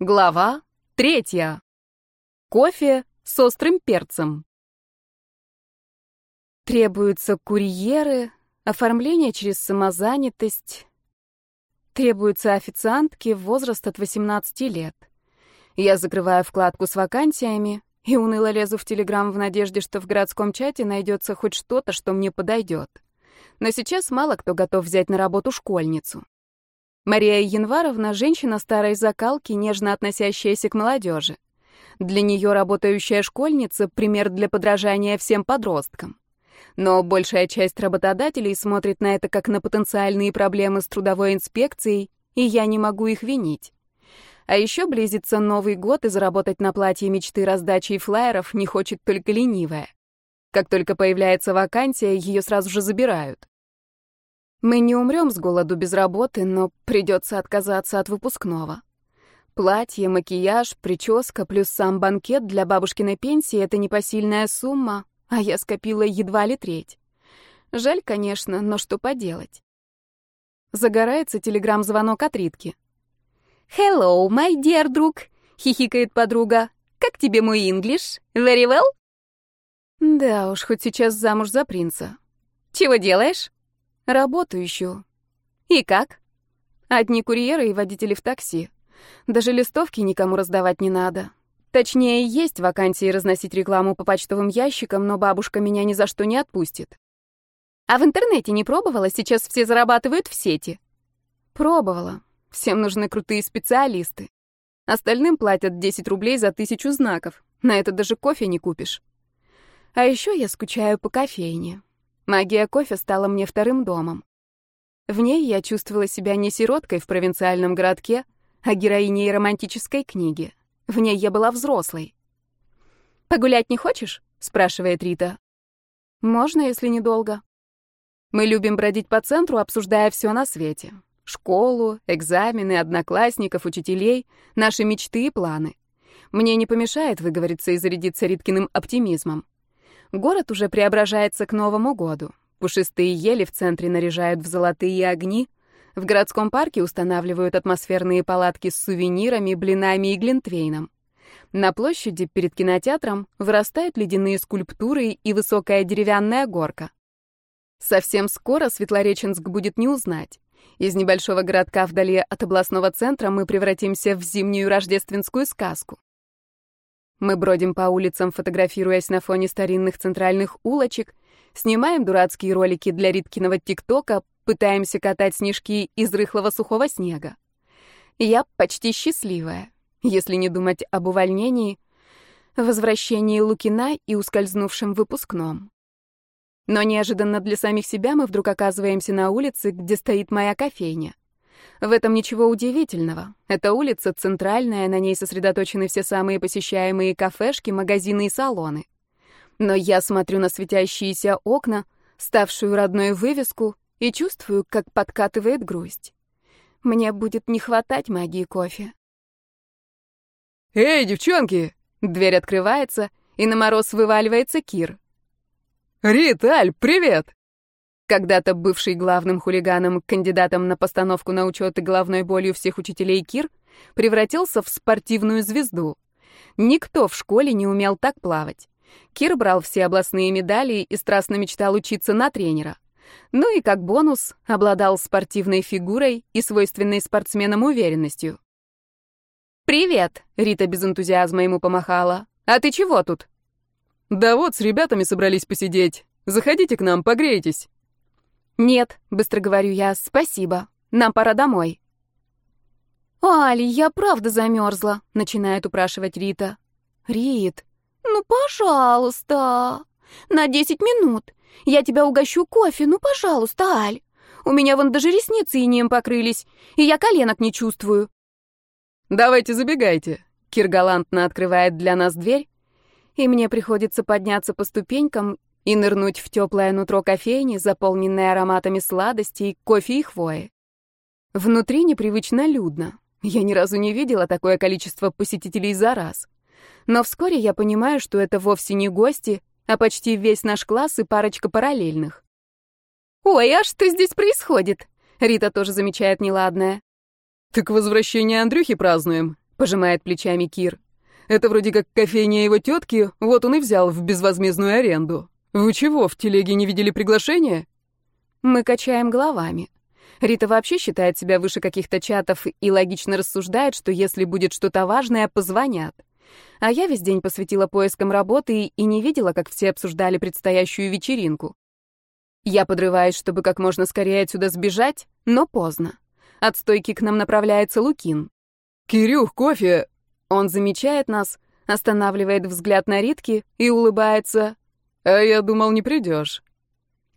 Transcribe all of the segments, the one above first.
Глава третья. Кофе с острым перцем. Требуются курьеры, оформление через самозанятость. Требуются официантки в возраст от 18 лет. Я закрываю вкладку с вакансиями и уныло лезу в Телеграм в надежде, что в городском чате найдется хоть что-то, что мне подойдет. Но сейчас мало кто готов взять на работу школьницу. Мария Январовна — женщина старой закалки, нежно относящаяся к молодежи. Для нее работающая школьница — пример для подражания всем подросткам. Но большая часть работодателей смотрит на это как на потенциальные проблемы с трудовой инспекцией, и я не могу их винить. А еще близится Новый год, и заработать на платье мечты раздачи флаеров не хочет только ленивая. Как только появляется вакансия, ее сразу же забирают. Мы не умрем с голоду без работы, но придется отказаться от выпускного. Платье, макияж, прическа плюс сам банкет для бабушкиной пенсии — это непосильная сумма, а я скопила едва ли треть. Жаль, конечно, но что поделать. Загорается телеграм-звонок от Ритки. «Hello, my dear друг», — хихикает подруга. «Как тебе мой инглиш? Very well?» Да уж, хоть сейчас замуж за принца. «Чего делаешь?» Работу ищу. И как? Одни курьеры и водители в такси. Даже листовки никому раздавать не надо. Точнее, есть вакансии разносить рекламу по почтовым ящикам, но бабушка меня ни за что не отпустит. А в интернете не пробовала? Сейчас все зарабатывают в сети. Пробовала. Всем нужны крутые специалисты. Остальным платят 10 рублей за тысячу знаков. На это даже кофе не купишь. А еще я скучаю по кофейне. Магия кофе стала мне вторым домом. В ней я чувствовала себя не сироткой в провинциальном городке, а героиней романтической книги. В ней я была взрослой. «Погулять не хочешь?» — спрашивает Рита. «Можно, если недолго». Мы любим бродить по центру, обсуждая все на свете. Школу, экзамены, одноклассников, учителей, наши мечты и планы. Мне не помешает выговориться и зарядиться Риткиным оптимизмом. Город уже преображается к Новому году. Пушистые ели в центре наряжают в золотые огни. В городском парке устанавливают атмосферные палатки с сувенирами, блинами и глинтвейном. На площади перед кинотеатром вырастают ледяные скульптуры и высокая деревянная горка. Совсем скоро Светлореченск будет не узнать. Из небольшого городка вдали от областного центра мы превратимся в зимнюю рождественскую сказку. Мы бродим по улицам, фотографируясь на фоне старинных центральных улочек, снимаем дурацкие ролики для Риткиного ТикТока, пытаемся катать снежки из рыхлого сухого снега. Я почти счастливая, если не думать об увольнении, возвращении Лукина и ускользнувшем выпускном. Но неожиданно для самих себя мы вдруг оказываемся на улице, где стоит моя кофейня. В этом ничего удивительного. Эта улица центральная, на ней сосредоточены все самые посещаемые кафешки, магазины и салоны. Но я смотрю на светящиеся окна, ставшую родной вывеску, и чувствую, как подкатывает грусть. Мне будет не хватать магии кофе. «Эй, девчонки!» Дверь открывается, и на мороз вываливается Кир. «Рит, Аль, привет!» Когда-то бывший главным хулиганом, кандидатом на постановку на учет и головной болью всех учителей Кир, превратился в спортивную звезду. Никто в школе не умел так плавать. Кир брал все областные медали и страстно мечтал учиться на тренера. Ну и как бонус, обладал спортивной фигурой и свойственной спортсменам уверенностью. «Привет!» — Рита без энтузиазма ему помахала. «А ты чего тут?» «Да вот, с ребятами собрались посидеть. Заходите к нам, погрейтесь». «Нет», — быстро говорю я, — «спасибо. Нам пора домой». «Али, я правда замерзла», — начинает упрашивать Рита. «Рит, ну, пожалуйста, на десять минут. Я тебя угощу кофе, ну, пожалуйста, Аль. У меня вон даже ресницы инеем покрылись, и я коленок не чувствую». «Давайте забегайте». Кир галантно открывает для нас дверь, и мне приходится подняться по ступенькам и нырнуть в теплое нутро кофейни, заполненное ароматами сладостей, кофе и хвои. Внутри непривычно людно. Я ни разу не видела такое количество посетителей за раз. Но вскоре я понимаю, что это вовсе не гости, а почти весь наш класс и парочка параллельных. «Ой, а что здесь происходит?» Рита тоже замечает неладное. «Так возвращение Андрюхи празднуем», пожимает плечами Кир. Это вроде как кофейня его тетки, вот он и взял в безвозмездную аренду. Вы чего, в телеге не видели приглашения? Мы качаем головами. Рита вообще считает себя выше каких-то чатов и логично рассуждает, что если будет что-то важное, позвонят. А я весь день посвятила поискам работы и не видела, как все обсуждали предстоящую вечеринку. Я подрываюсь, чтобы как можно скорее отсюда сбежать, но поздно. От стойки к нам направляется Лукин. «Кирюх, кофе!» Он замечает нас, останавливает взгляд на Ритки и улыбается. «А я думал, не придешь».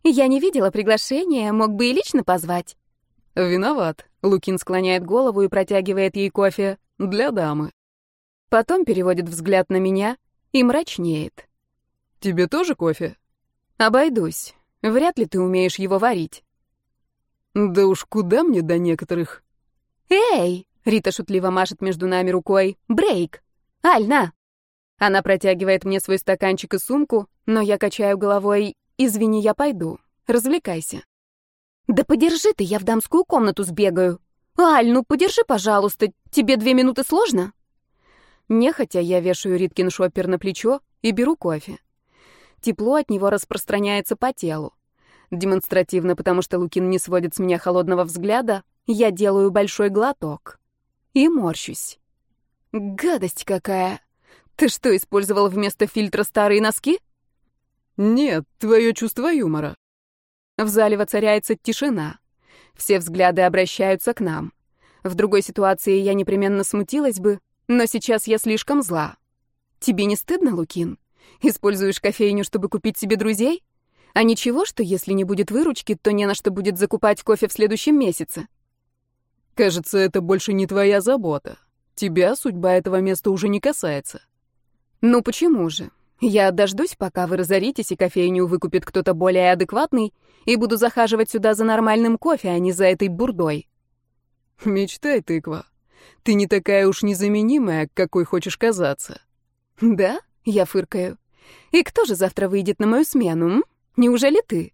«Я не видела приглашения, мог бы и лично позвать». «Виноват». Лукин склоняет голову и протягивает ей кофе. «Для дамы». Потом переводит взгляд на меня и мрачнеет. «Тебе тоже кофе?» «Обойдусь. Вряд ли ты умеешь его варить». «Да уж куда мне до некоторых?» «Эй!» — Рита шутливо машет между нами рукой. «Брейк! Аль, на!» Она протягивает мне свой стаканчик и сумку, но я качаю головой. «Извини, я пойду. Развлекайся». «Да подержи ты, я в дамскую комнату сбегаю». «Аль, ну подержи, пожалуйста. Тебе две минуты сложно?» Нехотя я вешаю Риткин шоппер на плечо и беру кофе. Тепло от него распространяется по телу. Демонстративно, потому что Лукин не сводит с меня холодного взгляда, я делаю большой глоток. И морщусь. Гадость какая! Ты что, использовал вместо фильтра старые носки? Нет, твое чувство юмора. В зале воцаряется тишина. Все взгляды обращаются к нам. В другой ситуации я непременно смутилась бы, но сейчас я слишком зла. Тебе не стыдно, Лукин? Используешь кофейню, чтобы купить себе друзей? А ничего, что если не будет выручки, то не на что будет закупать кофе в следующем месяце. Кажется, это больше не твоя забота. Тебя судьба этого места уже не касается. Ну почему же? Я дождусь, пока вы разоритесь и кофейню выкупит кто-то более адекватный, и буду захаживать сюда за нормальным кофе, а не за этой бурдой. Мечтай, тыква. Ты не такая уж незаменимая, какой хочешь казаться. Да? Я фыркаю. И кто же завтра выйдет на мою смену, м? Неужели ты?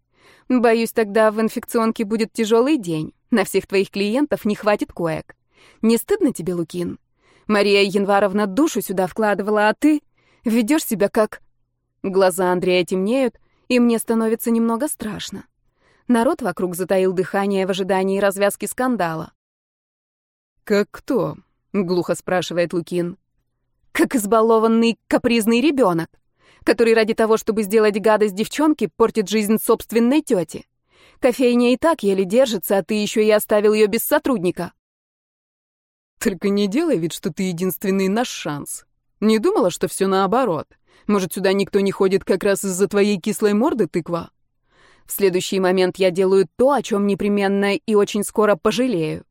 Боюсь, тогда в инфекционке будет тяжелый день. На всех твоих клиентов не хватит коек. Не стыдно тебе, Лукин? Мария Январовна душу сюда вкладывала, а ты ведешь себя как... Глаза Андрея темнеют, и мне становится немного страшно. Народ вокруг затаил дыхание в ожидании развязки скандала. «Как кто?» — глухо спрашивает Лукин. «Как избалованный капризный ребенок который ради того, чтобы сделать гадость девчонке, портит жизнь собственной тете. Кофейня и так еле держится, а ты еще и оставил ее без сотрудника. Только не делай вид, что ты единственный наш шанс. Не думала, что все наоборот. Может, сюда никто не ходит как раз из-за твоей кислой морды, тыква? В следующий момент я делаю то, о чем непременно и очень скоро пожалею.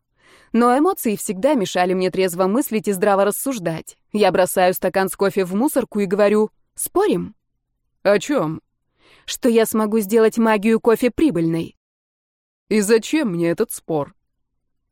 Но эмоции всегда мешали мне трезво мыслить и здраво рассуждать. Я бросаю стакан с кофе в мусорку и говорю Спорим? О чем? Что я смогу сделать магию кофе прибыльной. И зачем мне этот спор?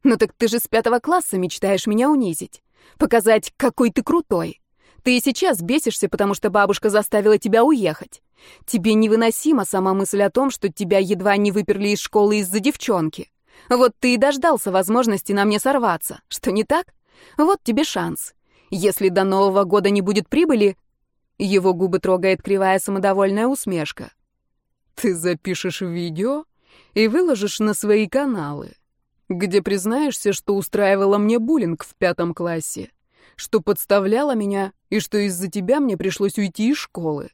Ну так ты же с пятого класса мечтаешь меня унизить. Показать, какой ты крутой. Ты и сейчас бесишься, потому что бабушка заставила тебя уехать. Тебе невыносима сама мысль о том, что тебя едва не выперли из школы из-за девчонки. Вот ты и дождался возможности на мне сорваться. Что не так? Вот тебе шанс. Если до Нового года не будет прибыли, его губы трогает кривая самодовольная усмешка. «Ты запишешь видео и выложишь на свои каналы, где признаешься, что устраивала мне буллинг в пятом классе, что подставляла меня и что из-за тебя мне пришлось уйти из школы».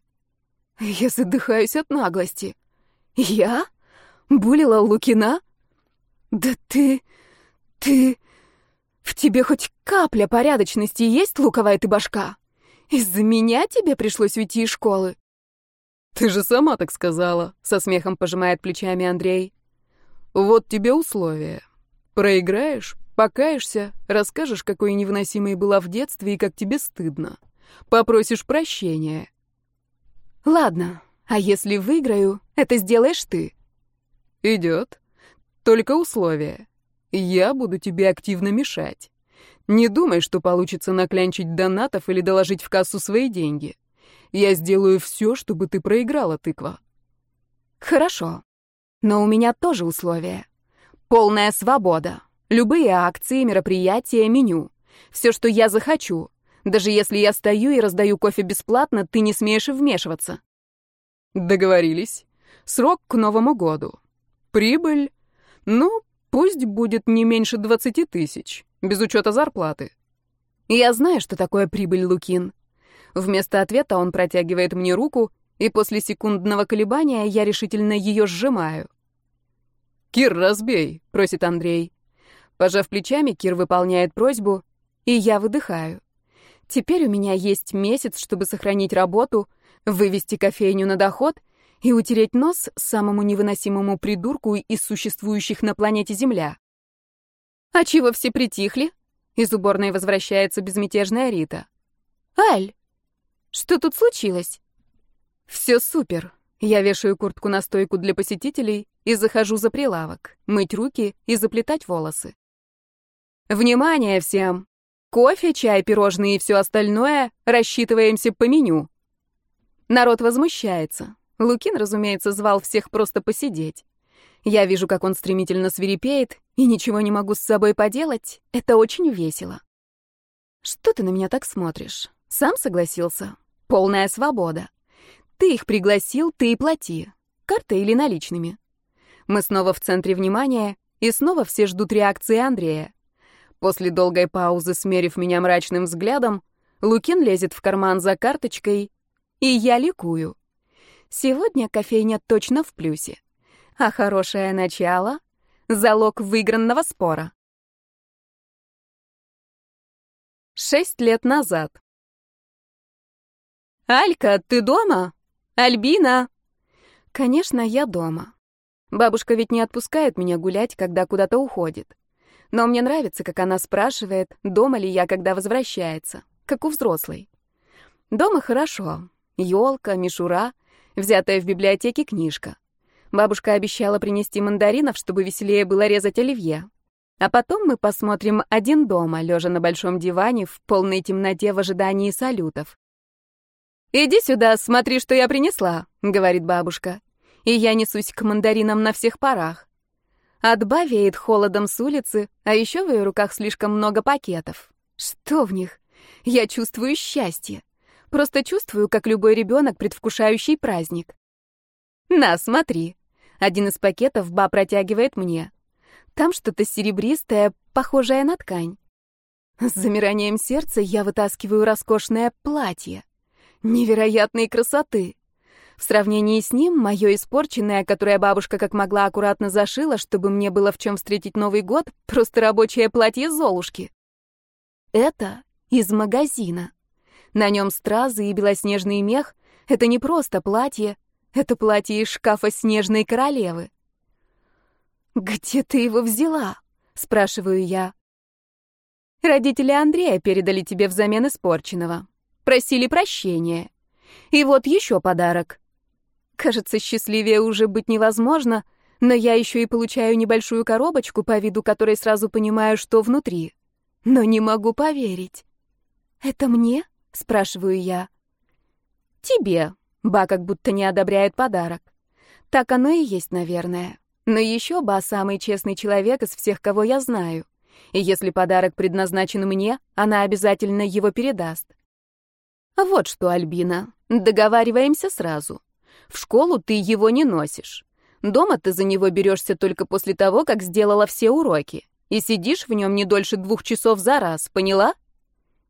Я задыхаюсь от наглости. «Я? Булила Лукина? Да ты... ты... В тебе хоть капля порядочности есть, луковая ты башка?» Из-за меня тебе пришлось уйти из школы? Ты же сама так сказала, со смехом пожимает плечами Андрей. Вот тебе условия. Проиграешь, покаешься, расскажешь, какой невыносимой была в детстве и как тебе стыдно. Попросишь прощения. Ладно, а если выиграю, это сделаешь ты. Идет. Только условия. Я буду тебе активно мешать. Не думай, что получится наклянчить донатов или доложить в кассу свои деньги. Я сделаю все, чтобы ты проиграла, тыква. Хорошо. Но у меня тоже условия. Полная свобода. Любые акции, мероприятия, меню. Все, что я захочу. Даже если я стою и раздаю кофе бесплатно, ты не смеешь вмешиваться. Договорились. Срок к Новому году. Прибыль? Ну, пусть будет не меньше двадцати тысяч, без учета зарплаты. Я знаю, что такое прибыль, Лукин. Вместо ответа он протягивает мне руку, и после секундного колебания я решительно ее сжимаю. «Кир, разбей», — просит Андрей. Пожав плечами, Кир выполняет просьбу, и я выдыхаю. Теперь у меня есть месяц, чтобы сохранить работу, вывести кофейню на доход и утереть нос самому невыносимому придурку из существующих на планете Земля. «А чего все притихли?» Из уборной возвращается безмятежная Рита. «Аль, что тут случилось?» «Все супер. Я вешаю куртку на стойку для посетителей и захожу за прилавок, мыть руки и заплетать волосы. Внимание всем! Кофе, чай, пирожные и все остальное рассчитываемся по меню. Народ возмущается. Лукин, разумеется, звал всех просто посидеть. Я вижу, как он стремительно свирепеет, и ничего не могу с собой поделать. Это очень весело. Что ты на меня так смотришь? Сам согласился. Полная свобода. Ты их пригласил, ты и плати. Картой или наличными. Мы снова в центре внимания, и снова все ждут реакции Андрея. После долгой паузы, смерив меня мрачным взглядом, Лукин лезет в карман за карточкой, и я ликую. Сегодня кофейня точно в плюсе. А хорошее начало — залог выигранного спора. Шесть лет назад. «Алька, ты дома?» «Альбина!» Конечно, я дома. Бабушка ведь не отпускает меня гулять, когда куда-то уходит. Но мне нравится, как она спрашивает, дома ли я, когда возвращается, как у взрослой. Дома хорошо. Ёлка, мишура, взятая в библиотеке книжка. Бабушка обещала принести мандаринов, чтобы веселее было резать оливье. А потом мы посмотрим один дома, лежа на большом диване в полной темноте в ожидании салютов. «Иди сюда, смотри, что я принесла», — говорит бабушка. И я несусь к мандаринам на всех парах. Отба веет холодом с улицы, а еще в ее руках слишком много пакетов. Что в них? Я чувствую счастье. Просто чувствую, как любой ребенок, предвкушающий праздник. «На, смотри». Один из пакетов ба протягивает мне. Там что-то серебристое, похожее на ткань. С замиранием сердца я вытаскиваю роскошное платье невероятной красоты. В сравнении с ним, мое испорченное, которое бабушка как могла аккуратно зашила, чтобы мне было в чем встретить Новый год, просто рабочее платье Золушки. Это из магазина. На нем стразы и белоснежный мех. Это не просто платье, это платье из шкафа Снежной Королевы. «Где ты его взяла?» — спрашиваю я. «Родители Андрея передали тебе взамен испорченного просили прощения. И вот еще подарок. Кажется, счастливее уже быть невозможно, но я еще и получаю небольшую коробочку, по виду которой сразу понимаю, что внутри. Но не могу поверить. «Это мне?» — спрашиваю я. «Тебе», — Ба как будто не одобряет подарок. Так оно и есть, наверное. Но еще Ба самый честный человек из всех, кого я знаю. И если подарок предназначен мне, она обязательно его передаст. «Вот что, Альбина, договариваемся сразу. В школу ты его не носишь. Дома ты за него берешься только после того, как сделала все уроки. И сидишь в нем не дольше двух часов за раз, поняла?»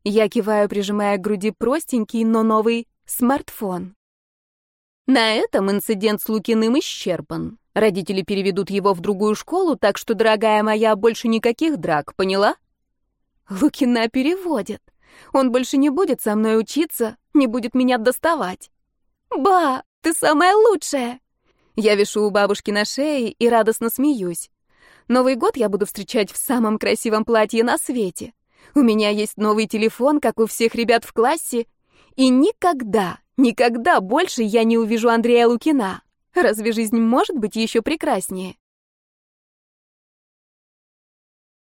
Я киваю, прижимая к груди простенький, но новый смартфон. На этом инцидент с Лукиным исчерпан. Родители переведут его в другую школу, так что, дорогая моя, больше никаких драк, поняла? Лукина переводят. Он больше не будет со мной учиться, не будет меня доставать. Ба, ты самая лучшая. Я вишу у бабушки на шее и радостно смеюсь. Новый год я буду встречать в самом красивом платье на свете. У меня есть новый телефон, как у всех ребят в классе, и никогда, никогда больше я не увижу Андрея Лукина. Разве жизнь может быть еще прекраснее?